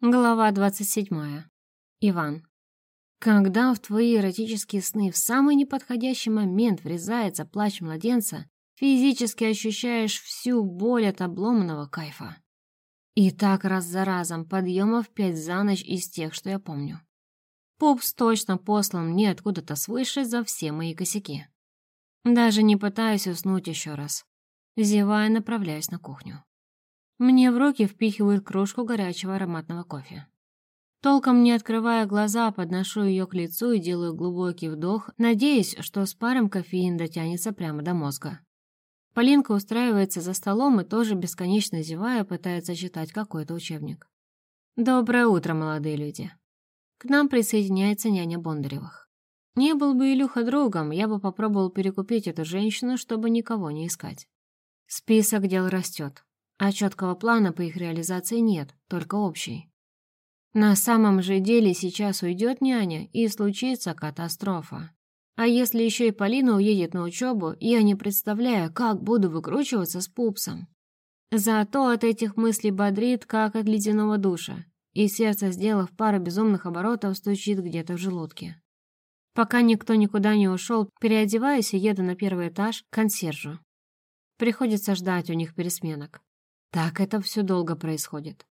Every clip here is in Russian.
Глава 27. Иван. Когда в твои эротические сны в самый неподходящий момент врезается плач младенца, физически ощущаешь всю боль от обломанного кайфа. И так раз за разом, подъемов пять за ночь из тех, что я помню. Пупс точно послан мне откуда-то свыше за все мои косяки. Даже не пытаюсь уснуть еще раз. Зевая, направляюсь на кухню. Мне в руки впихивают кружку горячего ароматного кофе. Толком не открывая глаза, подношу ее к лицу и делаю глубокий вдох, надеясь, что с паром кофеин дотянется прямо до мозга. Полинка устраивается за столом и тоже бесконечно зевая пытается читать какой-то учебник. «Доброе утро, молодые люди!» К нам присоединяется няня Бондаревых. Не был бы Илюха другом, я бы попробовал перекупить эту женщину, чтобы никого не искать. Список дел растет а четкого плана по их реализации нет, только общий. На самом же деле сейчас уйдет няня, и случится катастрофа. А если еще и Полина уедет на учебу, я не представляю, как буду выкручиваться с пупсом. Зато от этих мыслей бодрит, как от ледяного душа, и сердце, сделав пару безумных оборотов, стучит где-то в желудке. Пока никто никуда не ушел, переодеваюсь и еду на первый этаж к консьержу. Приходится ждать у них пересменок. Так это все долго происходит.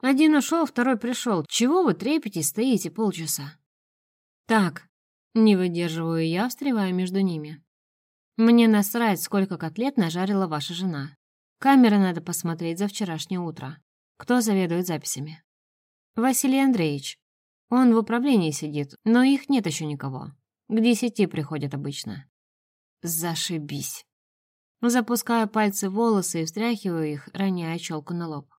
Один ушел, второй пришел. Чего вы трепетесь, стоите полчаса? Так, не выдерживаю я, встревая между ними. Мне насрать, сколько котлет нажарила ваша жена. Камеры надо посмотреть за вчерашнее утро. Кто заведует записями? Василий Андреевич. Он в управлении сидит, но их нет еще никого. К десяти приходят обычно. Зашибись. Запускаю пальцы в волосы и встряхиваю их, роняя челку на лоб.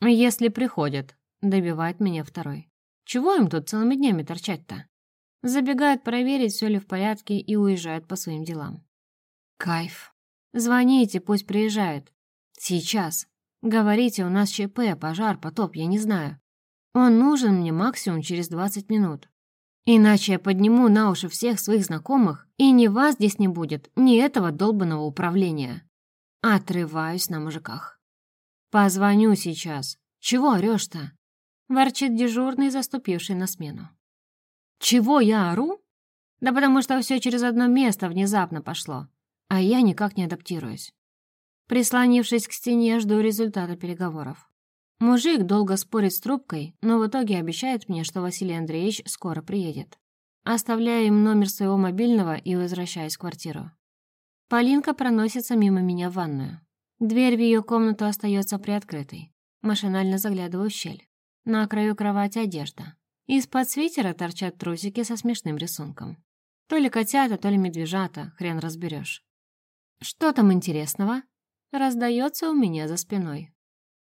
«Если приходят», — добивает меня второй. «Чего им тут целыми днями торчать-то?» Забегают проверить, все ли в порядке, и уезжают по своим делам. Кайф. Звоните, пусть приезжают. Сейчас. Говорите, у нас ЧП, пожар, потоп, я не знаю. Он нужен мне максимум через 20 минут. Иначе я подниму на уши всех своих знакомых, и ни вас здесь не будет, ни этого долбанного управления. Отрываюсь на мужиках. «Позвоню сейчас. Чего орешь-то?» Ворчит дежурный, заступивший на смену. «Чего я ору?» «Да потому что все через одно место внезапно пошло, а я никак не адаптируюсь». Прислонившись к стене, жду результата переговоров. Мужик долго спорит с трубкой, но в итоге обещает мне, что Василий Андреевич скоро приедет. Оставляю им номер своего мобильного и возвращаюсь в квартиру. Полинка проносится мимо меня в ванную. Дверь в ее комнату остается приоткрытой. Машинально заглядываю в щель. На краю кровати одежда. Из-под свитера торчат трусики со смешным рисунком. То ли котята, то ли медвежата, хрен разберешь. «Что там интересного?» Раздается у меня за спиной.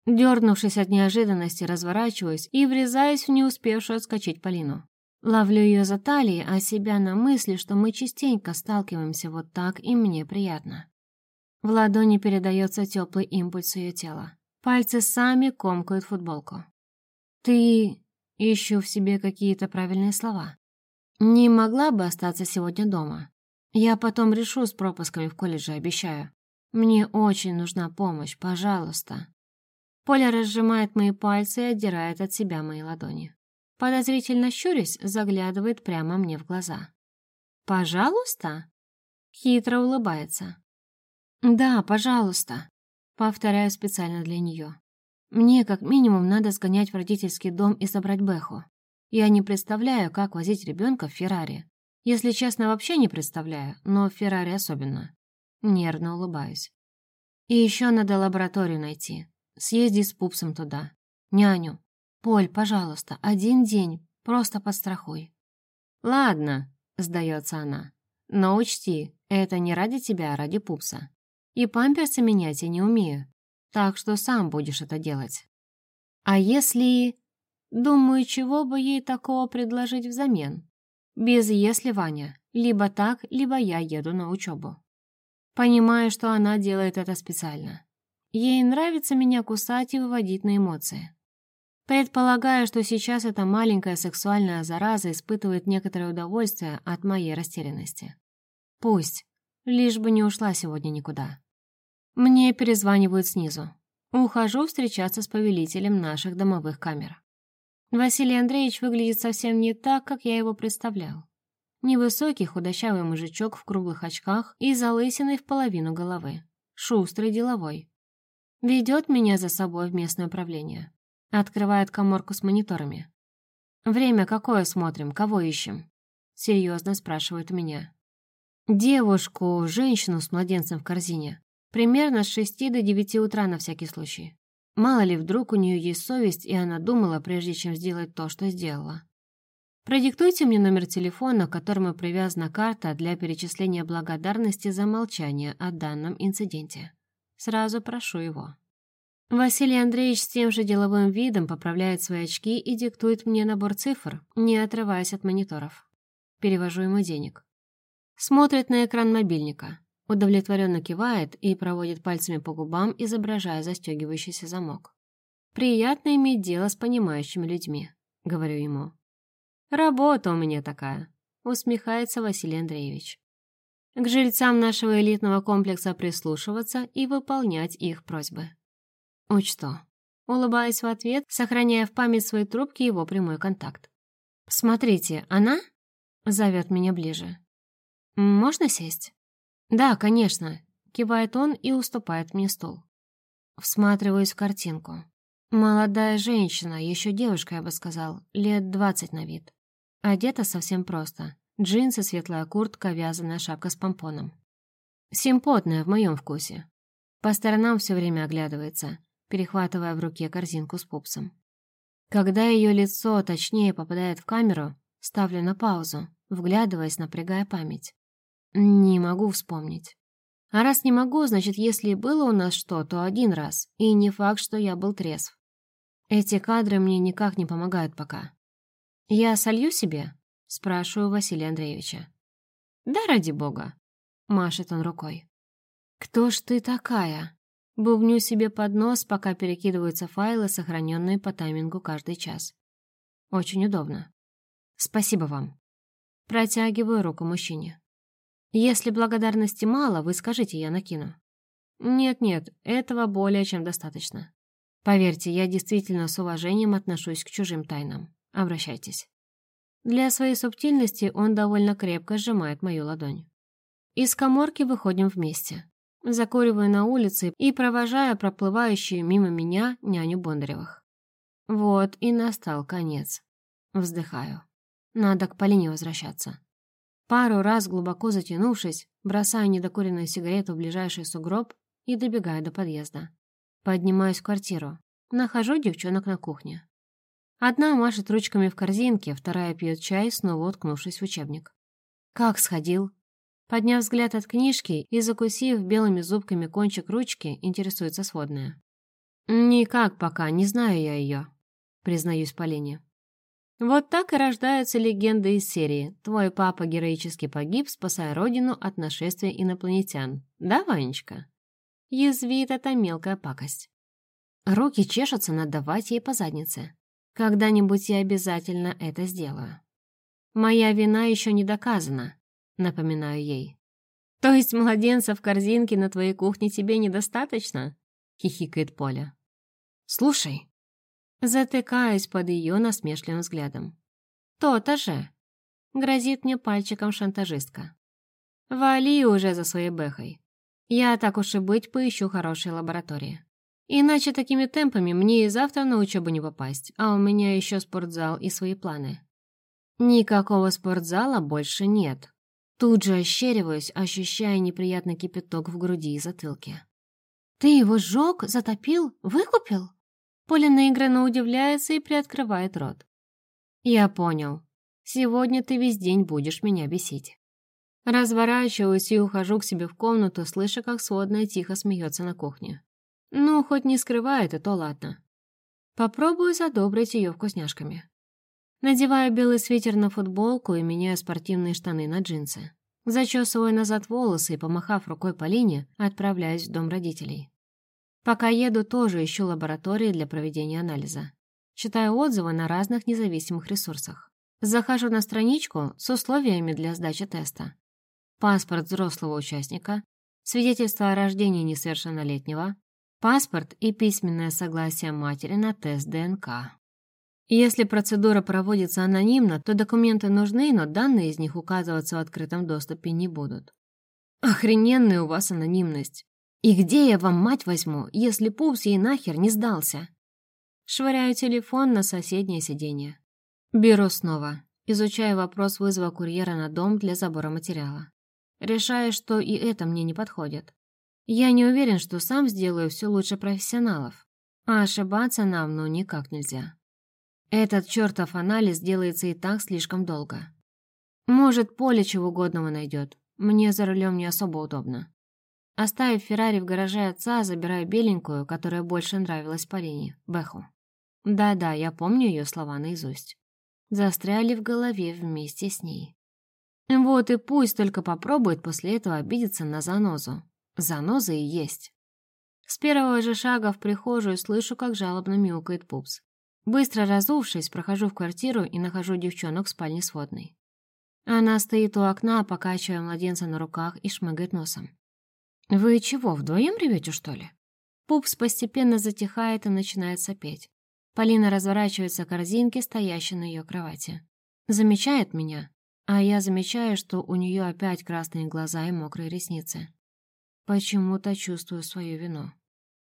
Дернувшись от неожиданности, разворачиваюсь и врезаюсь в не успевшую отскочить Полину. Ловлю ее за талией, а себя на мысли, что мы частенько сталкиваемся вот так, и мне приятно. В ладони передается теплый импульс ее тела. Пальцы сами комкают футболку. «Ты...» — ищу в себе какие-то правильные слова. «Не могла бы остаться сегодня дома? Я потом решу с пропусками в колледже, обещаю. Мне очень нужна помощь, пожалуйста». Поля разжимает мои пальцы и отдирает от себя мои ладони. Подозрительно щурясь, заглядывает прямо мне в глаза. «Пожалуйста?» Хитро улыбается. «Да, пожалуйста», — повторяю специально для нее. «Мне как минимум надо сгонять в родительский дом и забрать Бэху. Я не представляю, как возить ребенка в Феррари. Если честно, вообще не представляю, но в Феррари особенно». Нервно улыбаюсь. «И еще надо лабораторию найти. Съезди с пупсом туда. Няню. Поль, пожалуйста, один день, просто подстрахуй. Ладно, сдается она. Но учти, это не ради тебя, а ради пупса. И памперсы менять я не умею, так что сам будешь это делать. А если... Думаю, чего бы ей такого предложить взамен? Без «если», Ваня. Либо так, либо я еду на учебу. Понимаю, что она делает это специально. Ей нравится меня кусать и выводить на эмоции. Предполагаю, что сейчас эта маленькая сексуальная зараза испытывает некоторое удовольствие от моей растерянности. Пусть, лишь бы не ушла сегодня никуда. Мне перезванивают снизу. Ухожу встречаться с повелителем наших домовых камер. Василий Андреевич выглядит совсем не так, как я его представлял. Невысокий худощавый мужичок в круглых очках и залысиной в половину головы. Шустрый деловой. Ведет меня за собой в местное управление. Открывает коморку с мониторами. «Время какое смотрим? Кого ищем?» Серьезно спрашивает меня. Девушку, женщину с младенцем в корзине. Примерно с шести до девяти утра на всякий случай. Мало ли, вдруг у нее есть совесть, и она думала, прежде чем сделать то, что сделала. Продиктуйте мне номер телефона, к которому привязана карта для перечисления благодарности за молчание о данном инциденте. Сразу прошу его. Василий Андреевич с тем же деловым видом поправляет свои очки и диктует мне набор цифр, не отрываясь от мониторов. Перевожу ему денег. Смотрит на экран мобильника. Удовлетворенно кивает и проводит пальцами по губам, изображая застегивающийся замок. «Приятно иметь дело с понимающими людьми», — говорю ему. «Работа у меня такая», — усмехается Василий Андреевич. «К жильцам нашего элитного комплекса прислушиваться и выполнять их просьбы». «Учту». Улыбаясь в ответ, сохраняя в память своей трубки его прямой контакт. «Смотрите, она?» — зовет меня ближе. «Можно сесть?» «Да, конечно», — кивает он и уступает мне стул. Всматриваюсь в картинку. Молодая женщина, еще девушка, я бы сказал, лет двадцать на вид. Одета совсем просто. Джинсы, светлая куртка, вязаная шапка с помпоном. Симпотная в моем вкусе. По сторонам все время оглядывается, перехватывая в руке корзинку с пупсом. Когда ее лицо точнее попадает в камеру, ставлю на паузу, вглядываясь, напрягая память. Не могу вспомнить. А раз не могу, значит, если было у нас что, то один раз. И не факт, что я был трезв. Эти кадры мне никак не помогают пока. «Я солью себе?» — спрашиваю Василия Андреевича. «Да ради бога!» — машет он рукой. «Кто ж ты такая?» Бубню себе под нос, пока перекидываются файлы, сохраненные по таймингу каждый час. Очень удобно. Спасибо вам. Протягиваю руку мужчине. Если благодарности мало, вы скажите, я накину. Нет-нет, этого более чем достаточно. Поверьте, я действительно с уважением отношусь к чужим тайнам. Обращайтесь. Для своей субтильности он довольно крепко сжимает мою ладонь. Из коморки выходим вместе. Закуриваю на улице и провожаю проплывающую мимо меня няню Бондаревых. Вот и настал конец. Вздыхаю. Надо к Полине возвращаться. Пару раз, глубоко затянувшись, бросаю недокуренную сигарету в ближайший сугроб и добегаю до подъезда. Поднимаюсь в квартиру. Нахожу девчонок на кухне. Одна машет ручками в корзинке, вторая пьет чай, снова уткнувшись в учебник. «Как сходил?» Подняв взгляд от книжки и закусив белыми зубками кончик ручки, интересуется сводная. «Никак пока, не знаю я ее», — признаюсь Полине. Вот так и рождаются легенды из серии «Твой папа героически погиб, спасая родину от нашествия инопланетян». Да, Ванечка? Язвит эта мелкая пакость. Руки чешутся надавать ей по заднице. Когда-нибудь я обязательно это сделаю. Моя вина еще не доказана, напоминаю ей. То есть младенца в корзинке на твоей кухне тебе недостаточно? Хихикает Поля. Слушай, Затыкаюсь под ее насмешливым взглядом. «То-то же!» — грозит мне пальчиком шантажистка. «Вали уже за своей бэхой. Я, так уж и быть, поищу хорошие лаборатории. Иначе такими темпами мне и завтра на учебу не попасть, а у меня еще спортзал и свои планы». Никакого спортзала больше нет. Тут же ощериваюсь, ощущая неприятный кипяток в груди и затылке. «Ты его сжег, затопил, выкупил?» Поля наигранно удивляется и приоткрывает рот. «Я понял. Сегодня ты весь день будешь меня бесить». Разворачиваюсь и ухожу к себе в комнату, слыша, как сводная тихо смеется на кухне. Ну, хоть не скрывает, и то ладно. Попробую задобрить ее вкусняшками. Надеваю белый свитер на футболку и меняю спортивные штаны на джинсы. Зачесываю назад волосы и, помахав рукой Полине, отправляюсь в дом родителей. Пока еду, тоже ищу лаборатории для проведения анализа. Читаю отзывы на разных независимых ресурсах. Захожу на страничку с условиями для сдачи теста. Паспорт взрослого участника, свидетельство о рождении несовершеннолетнего, паспорт и письменное согласие матери на тест ДНК. Если процедура проводится анонимно, то документы нужны, но данные из них указываться в открытом доступе не будут. Охрененная у вас анонимность. И где я вам мать возьму, если пупс ей нахер не сдался? Швыряю телефон на соседнее сиденье. Беру снова. Изучаю вопрос вызова курьера на дом для забора материала. Решаю, что и это мне не подходит. Я не уверен, что сам сделаю все лучше профессионалов. А ошибаться нам ну никак нельзя. Этот чертов анализ делается и так слишком долго. Может, поле чего угодного найдет. Мне за рулем не особо удобно. Оставив Феррари в гараже отца, забираю беленькую, которая больше нравилась Полине, Бэху. Да-да, я помню ее слова наизусть. Застряли в голове вместе с ней. Вот и пусть только попробует после этого обидеться на занозу. Заноза и есть. С первого же шага в прихожую слышу, как жалобно мяукает пупс. Быстро разувшись, прохожу в квартиру и нахожу девчонок в спальне сводной. Она стоит у окна, покачивая младенца на руках и шмыгает носом. «Вы чего, вдвоем ревете, что ли?» Пупс постепенно затихает и начинает сопеть. Полина разворачивается к корзинке, стоящей на ее кровати. Замечает меня, а я замечаю, что у нее опять красные глаза и мокрые ресницы. Почему-то чувствую свою вину.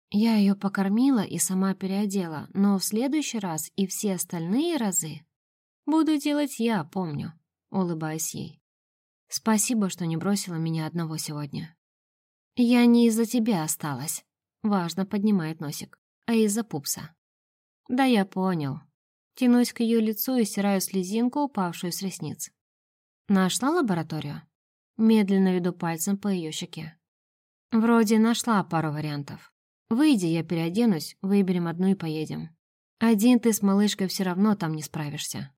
Я ее покормила и сама переодела, но в следующий раз и все остальные разы буду делать я, помню, улыбаясь ей. Спасибо, что не бросила меня одного сегодня. Я не из-за тебя осталась, важно поднимает носик, а из-за пупса. Да я понял. Тянусь к ее лицу и стираю слезинку, упавшую с ресниц. Нашла лабораторию? Медленно веду пальцем по ее щеке. Вроде нашла пару вариантов. Выйди, я переоденусь, выберем одну и поедем. Один ты с малышкой все равно там не справишься.